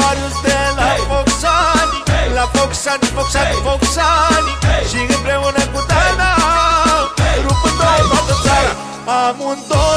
Marius de la hey! Foxani hey! La Foxani, Foxani, hey! Foxani hey! Și împreună cu Dana hey! Rupând-o toată țara Amândoi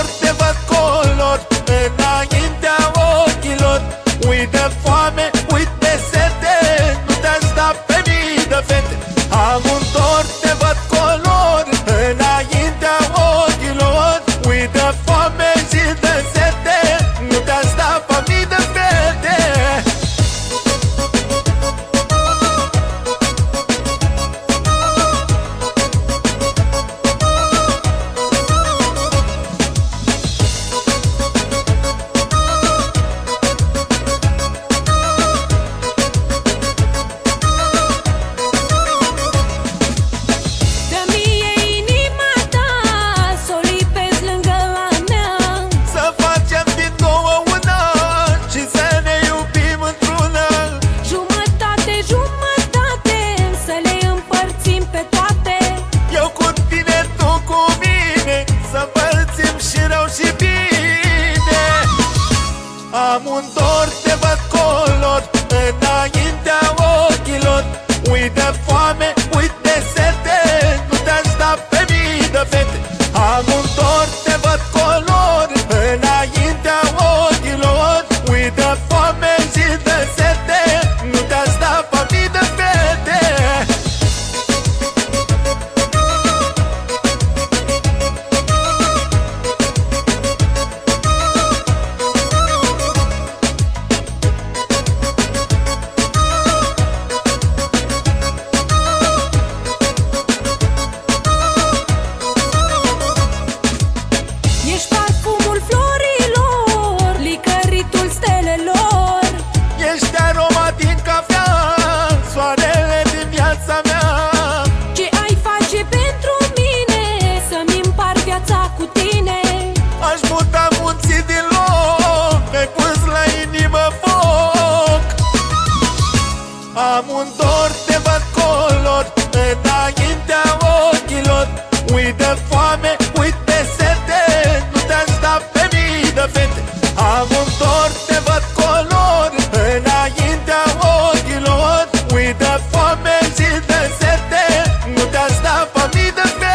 amuntó tine. Aș muta munții din loc Pe pus la inimă foc. Amândor te văd color Înaintea ochilor. Uite foame, uite sete Nu te-aș da pe mii de fete. Amândor te văd color Înaintea ochilor. Uite foame și de sete Nu te-aș da pe mii de fete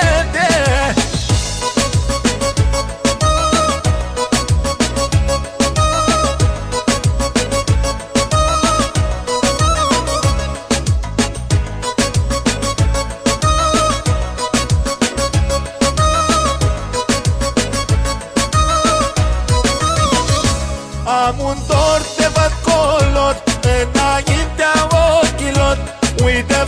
M-am întors, te văd color Înaintea ochilor. Uite